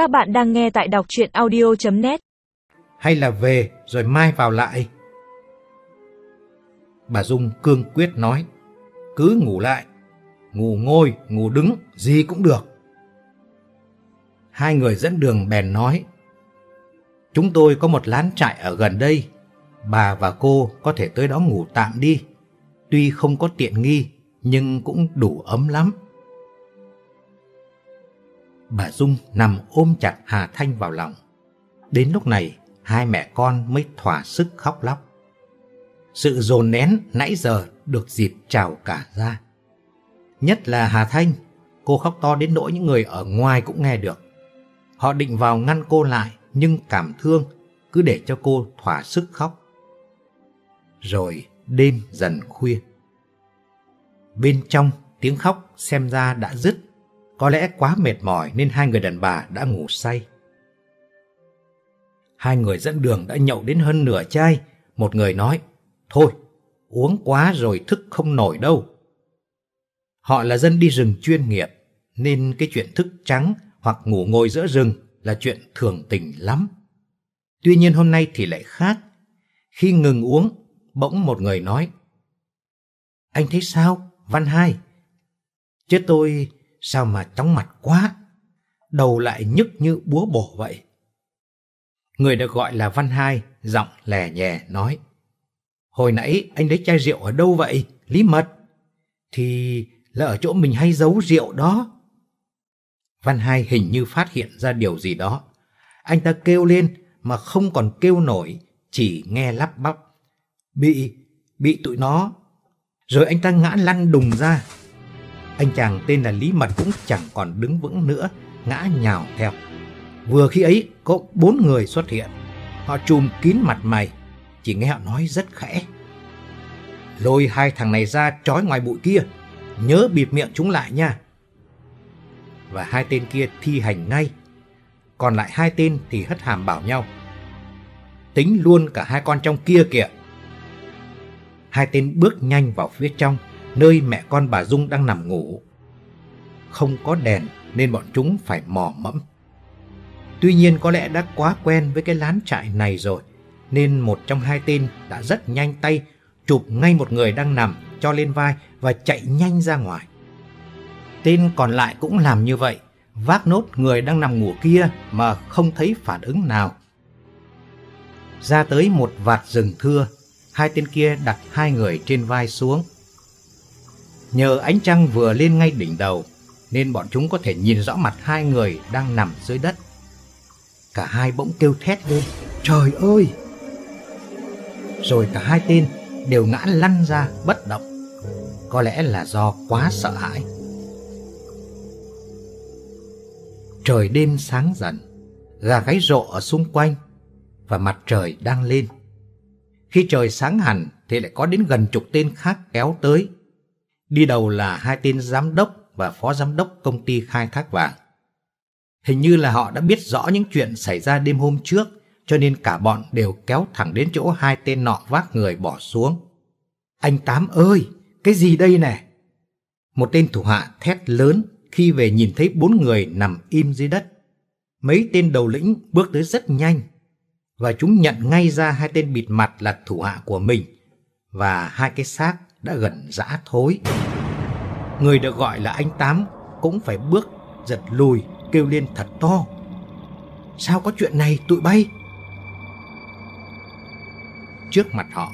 Các bạn đang nghe tại đọc chuyện audio.net Hay là về rồi mai vào lại? Bà Dung cương quyết nói Cứ ngủ lại Ngủ ngồi, ngủ đứng, gì cũng được. Hai người dẫn đường bèn nói Chúng tôi có một lán trại ở gần đây Bà và cô có thể tới đó ngủ tạm đi. Tuy không có tiện nghi Nhưng cũng đủ ấm lắm. Bà Dung nằm ôm chặt Hà Thanh vào lòng. Đến lúc này, hai mẹ con mới thỏa sức khóc lóc. Sự dồn nén nãy giờ được dịp trào cả ra. Nhất là Hà Thanh, cô khóc to đến nỗi những người ở ngoài cũng nghe được. Họ định vào ngăn cô lại, nhưng cảm thương, cứ để cho cô thỏa sức khóc. Rồi đêm dần khuya. Bên trong tiếng khóc xem ra đã dứt có lẽ quá mệt mỏi nên hai người đàn bà đã ngủ say. Hai người dẫn đường đã nhậu đến hơn nửa chai. Một người nói, thôi, uống quá rồi thức không nổi đâu. Họ là dân đi rừng chuyên nghiệp, nên cái chuyện thức trắng hoặc ngủ ngồi giữa rừng là chuyện thường tình lắm. Tuy nhiên hôm nay thì lại khác. Khi ngừng uống, bỗng một người nói, Anh thấy sao, Văn Hai? Chứ tôi sao mà chóng mặt quá, đầu lại nhức như búa bổ vậy. Người được gọi là Văn Hai, giọng lè nhẹ nói. Hồi nãy anh lấy chai rượu ở đâu vậy, Lý Mật? Thì là ở chỗ mình hay giấu rượu đó. Văn Hai hình như phát hiện ra điều gì đó. Anh ta kêu lên mà không còn kêu nổi, chỉ nghe lắp bắp. Bị, bị tụi nó. Rồi anh ta ngã lăn đùng ra, anh chàng tên là Lý Mật cũng chẳng còn đứng vững nữa, ngã nhào theo. Vừa khi ấy có bốn người xuất hiện. Họ trùm kín mặt mày, chỉ nghe họ nói rất khẽ. Lôi hai thằng này ra trói ngoài bụi kia, nhớ bịt miệng chúng lại nha. Và hai tên kia thi hành ngay, còn lại hai tên thì hất hàm bảo nhau. Tính luôn cả hai con trong kia kìa. Hai tên bước nhanh vào phía trong, nơi mẹ con bà Dung đang nằm ngủ. Không có đèn nên bọn chúng phải mò mẫm. Tuy nhiên có lẽ đã quá quen với cái lán trại này rồi, nên một trong hai tên đã rất nhanh tay chụp ngay một người đang nằm cho lên vai và chạy nhanh ra ngoài. Tên còn lại cũng làm như vậy, vác nốt người đang nằm ngủ kia mà không thấy phản ứng nào. Ra tới một vạt rừng thưa, hai tên kia đặt hai người trên vai xuống Nhờ ánh trăng vừa lên ngay đỉnh đầu, Nên bọn chúng có thể nhìn rõ mặt hai người đang nằm dưới đất. Cả hai bỗng kêu thét lên, Trời ơi! Rồi cả hai tên đều ngã lăn ra bất động. Có lẽ là do quá sợ hãi. Trời đêm sáng dần, Gà gáy rộ ở xung quanh Và mặt trời đang lên. Khi trời sáng hẳn Thì lại có đến gần chục tên khác kéo tới. Đi đầu là hai tên giám đốc và phó giám đốc công ty khai thác vàng. Hình như là họ đã biết rõ những chuyện xảy ra đêm hôm trước, cho nên cả bọn đều kéo thẳng đến chỗ hai tên nọ vác người bỏ xuống. Anh Tám ơi, cái gì đây nè? Một tên thủ hạ thét lớn khi về nhìn thấy bốn người nằm im dưới đất. Mấy tên đầu lĩnh bước tới rất nhanh, và chúng nhận ngay ra hai tên bịt mặt là thủ hạ của mình, và hai cái xác đã gần dã thối. Người được gọi là anh Tám cũng phải bước giật lùi kêu lên thật to. Sao có chuyện này tụi bay? Trước mặt họ,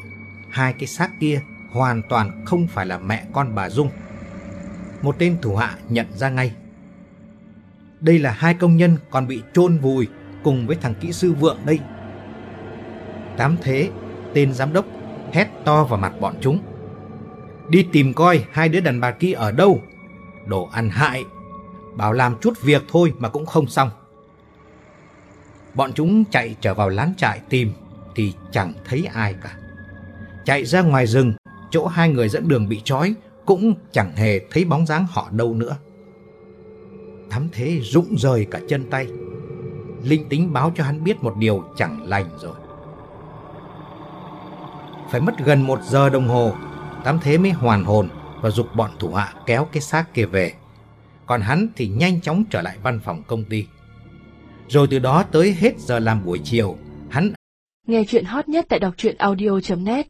hai cái xác kia hoàn toàn không phải là mẹ con bà Dung. Một tên thủ hạ nhận ra ngay. Đây là hai công nhân còn bị chôn vùi cùng với thằng kỹ sư vượng đây. Tám thế, tên giám đốc hét to vào mặt bọn chúng. Đi tìm coi hai đứa đàn bà kia ở đâu. Đồ ăn hại. Bảo làm chút việc thôi mà cũng không xong. Bọn chúng chạy trở vào lán trại tìm thì chẳng thấy ai cả. Chạy ra ngoài rừng, chỗ hai người dẫn đường bị trói cũng chẳng hề thấy bóng dáng họ đâu nữa. Thắm thế rụng rời cả chân tay. Linh tính báo cho hắn biết một điều chẳng lành rồi. Phải mất gần một giờ đồng hồ Tám thế mới hoàn hồn và dục bọn thủ hạ kéo cái xác kia về. Còn hắn thì nhanh chóng trở lại văn phòng công ty. Rồi từ đó tới hết giờ làm buổi chiều, hắn Nghe chuyện hot nhất tại đọc truyện audio.net